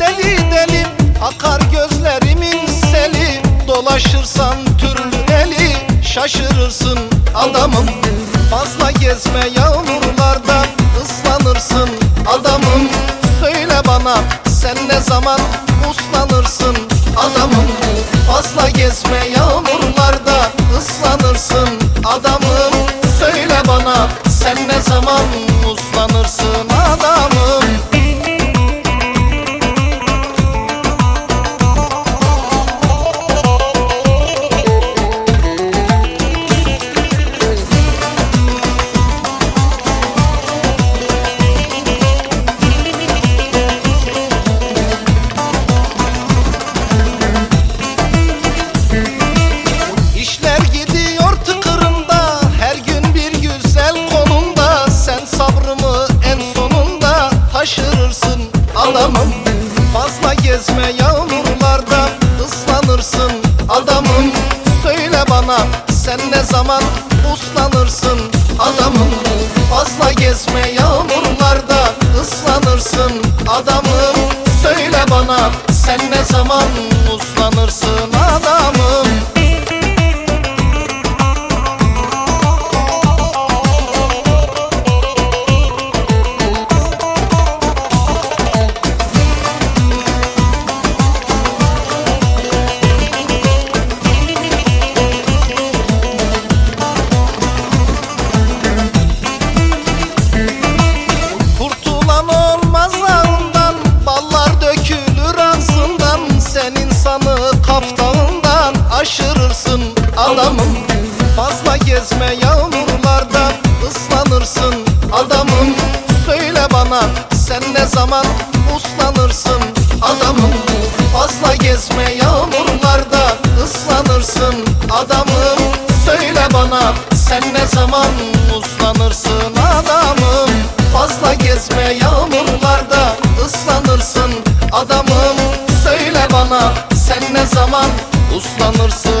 Deli deli akar gözlerimin seli. Dolaşırsan türlü eli şaşırırsın adamım. Fazla gezme yağmurlarda ıslanırsın adamım. Söyle bana sen ne zaman adamım Fazla gezme yağmurlarda ıslanırsın adamım. Söyle bana sen ne zaman uslanırsın adamım? Fazla gezme yağmurlarda ıslanırsın adamım. Söyle bana sen ne zaman gezme yağmurlarda ıslanırsın adamım. Söyle bana sen ne zaman uslanırsın adamım. Fazla gezme yağmurlarda ıslanırsın adamım. Söyle bana sen ne zaman uslanırsın adamım. Fazla gezme yağmurlarda ıslanırsın adamım. Söyle bana sen ne zaman uslanırsın